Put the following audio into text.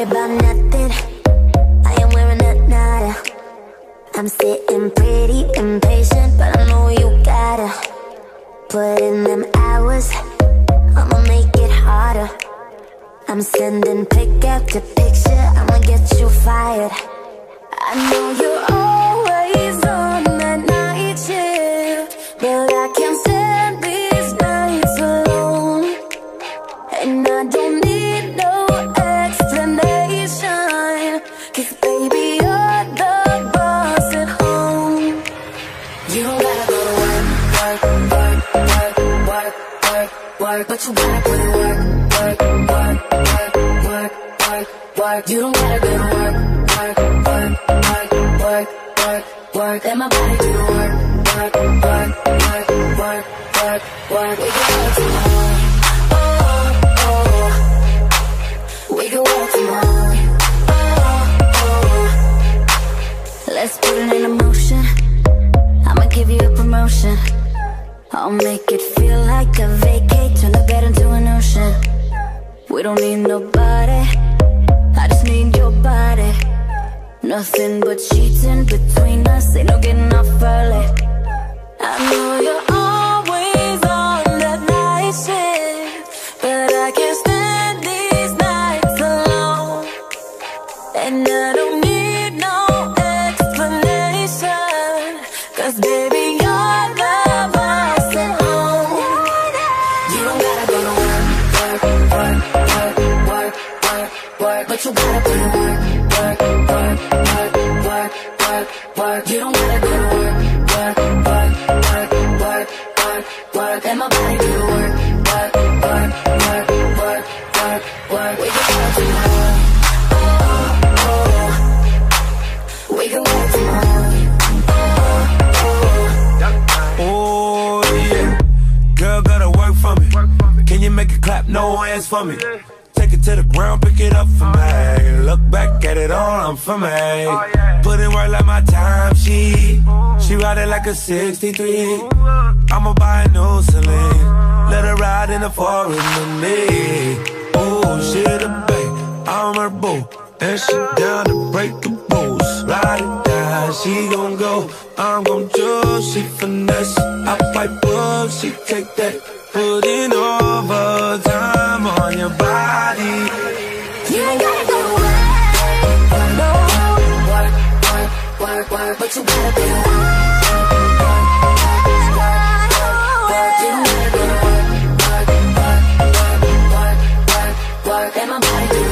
worry about nothing. I am wearing that nada. I'm sitting pretty impatient But I know you gotta Put in them hours. I'ma make it harder. I'm sending pick after picture. I'ma get you fired. Work, but you gotta put in work, work, work, work, work, work, work. You don't gotta go to work, work, work, work, work, work, work. Let my body do the work, work, work, work, work, work, work. We can work tomorrow. Oh, oh. We can work tomorrow. Oh, oh. Let's put it in motion. I'ma give you a promotion. I'll make it We don't need nobody, I just need your body. Nothing but sheets in between us, ain't no getting off early. I know you're always on that night shift, but I can't stand these nights alone. And I don't need no explanation. Cause baby, But you gotta put in work, work, work, work, work, work, work. You don't gotta go to work, work, work, work, work, work, work. Let my body do the work, work, work, work, work, work, work. We can work tomorrow. Oh, oh. We can work tomorrow. Oh yeah, girl gotta work for me. Can you make it clap? No hands for me. Take it to the ground, pick it up for me. Look back at it all, I'm for me. Put in work like my time she. She ride it like a 63. I'ma buy a new Celine. Let her ride in the forest with me. Oh, she the babe, I'm her boo. And she down to break the rules. Ride it down, she gon' go. I'm gon' choose, she finesse. I fight book, she take that. Put in overtime work, work, work, but you gotta be work, work, work, work. You don't gotta go to work, work, work, work, work, work, work. Let my body do the work, do the work, do the work. Yeah, yeah, we can